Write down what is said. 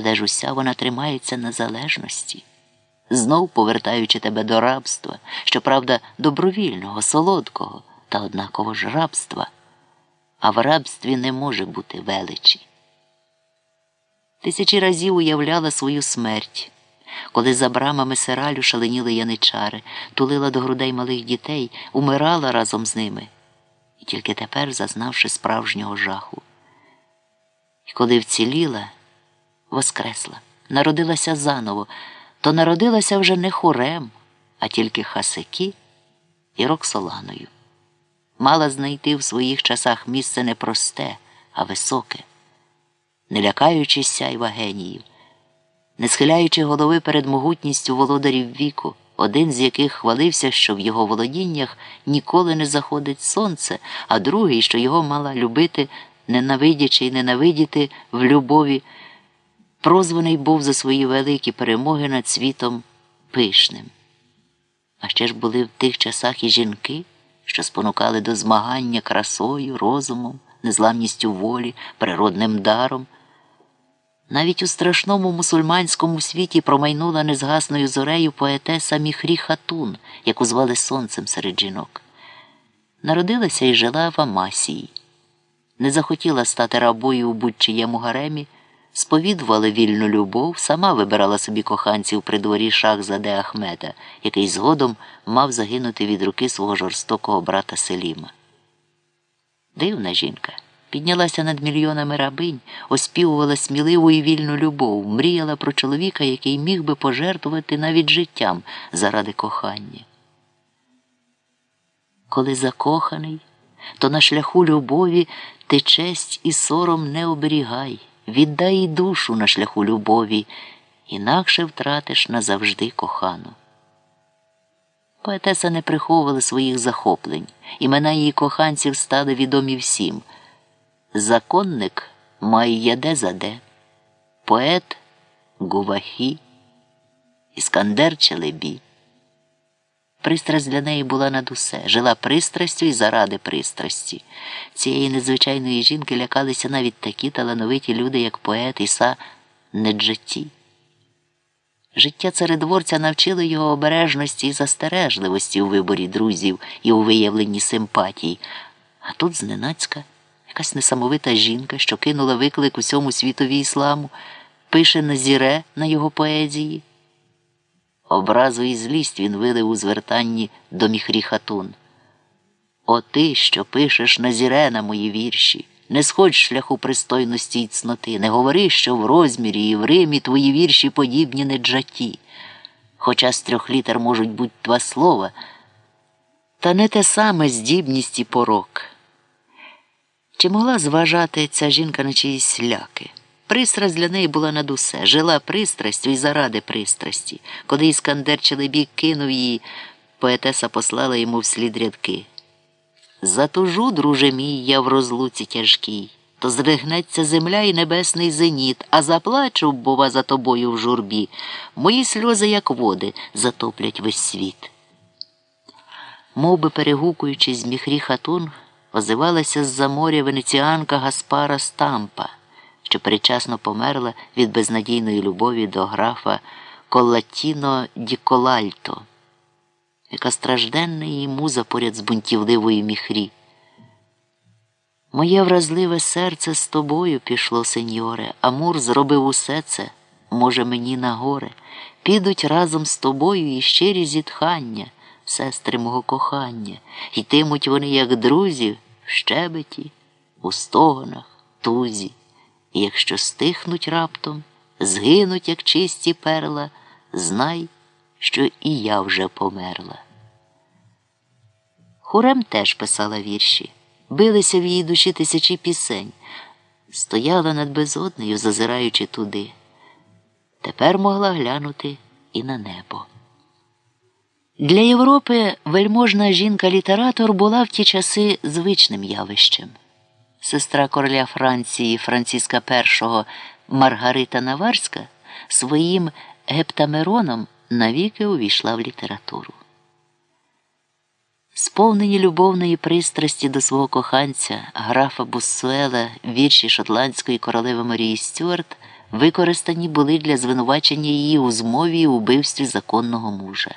але ж уся вона тримається на залежності, знов повертаючи тебе до рабства, щоправда, добровільного, солодкого та однаково ж рабства. А в рабстві не може бути величі. Тисячі разів уявляла свою смерть, коли за брамами сиралю шаленіли яничари, тулила до грудей малих дітей, умирала разом з ними, і тільки тепер зазнавши справжнього жаху. І коли вціліла, воскресла, народилася заново, то народилася вже не хорем, а тільки хасики і Роксоланою. Мала знайти в своїх часах місце не просте, а високе, не лякаючись сяйва геніїв, не схиляючи голови перед могутністю володарів віку, один з яких хвалився, що в його володіннях ніколи не заходить сонце, а другий, що його мала любити, ненавидячи й ненавидіти в любові, прозваний був за свої великі перемоги над світом пишним. А ще ж були в тих часах і жінки, що спонукали до змагання красою, розумом, незламністю волі, природним даром. Навіть у страшному мусульманському світі промайнула незгасною зорею поетеса Міхрі Хатун, яку звали сонцем серед жінок. Народилася і жила в Амасії. Не захотіла стати рабою у будь-чиєму гаремі, сповідувала вільну любов, сама вибирала собі коханців при дворі Шахзаде Ахмеда, який згодом мав загинути від руки свого жорстокого брата Селіма. Дивна жінка. Піднялася над мільйонами рабинь, оспівувала сміливу і вільну любов, мріяла про чоловіка, який міг би пожертвувати навіть життям заради кохання. Коли закоханий, то на шляху любові ти честь і сором не оберігай, віддай і душу на шляху любові, інакше втратиш назавжди кохану. Поетеса не приховувала своїх захоплень, імена її коханців стали відомі всім. Законник Майяде Заде, поет Гувахі, Іскандер Челебі. Пристрасть для неї була над усе, жила пристрастю і заради пристрасті. Цієї незвичайної жінки лякалися навіть такі талановиті люди, як поет Іса Неджаті. Життя царедворця навчило його обережності і застережливості у виборі друзів і у виявленні симпатій, а тут зненацька. Якась несамовита жінка, що кинула виклик усьому світові ісламу, пише на зіре на його поезії. Образу і злість він вилив у звертанні до міхрі. О ти, що пишеш на зіре на мої вірші, не сходь шляху пристойності й цноти, не говори, що в розмірі і в Римі твої вірші подібні не джаті, хоча з трьох літер можуть бути два слова, та не те саме здібність і порок. Чи могла зважати ця жінка на чиїсь ляки? Пристрасть для неї була над усе, жила пристрастю і заради пристрасті. Коли Іскандер Челебік кинув її, поетеса послала йому вслід рядки. Затужу, друже мій, я в розлуці тяжкій, то зригнеться земля і небесний зеніт, а заплачу, бува, за тобою в журбі. Мої сльози, як води, затоплять весь світ. Мов би перегукуючись з міхрі хатун, озивалася з-за моря венеціанка Гаспара Стампа, що передчасно померла від безнадійної любові до графа Коллатіно Ді Колальто, яка стражденна її муза поряд з бунтівливою міхрі. Моє вразливе серце з тобою пішло, сеньоре, Амур зробив усе це, може, мені на горе. Підуть разом з тобою і щирі зітхання сестри мого кохання, йтимуть вони, як друзі, в щебеті, у стогонах, тузі, і якщо стихнуть раптом, згинуть, як чисті перла, знай, що і я вже померла. Хурем теж писала вірші, билися в її душі тисячі пісень, стояла над безоднею, зазираючи туди. Тепер могла глянути і на небо. Для Європи вельможна жінка-літератор була в ті часи звичним явищем. Сестра короля Франції Франциска І Маргарита Наварська своїм гептамероном навіки увійшла в літературу. Сповнені любовної пристрасті до свого коханця графа Буссуела, вірші шотландської королеви Марії Стюарт використані були для звинувачення її у змові і убивстві законного мужа.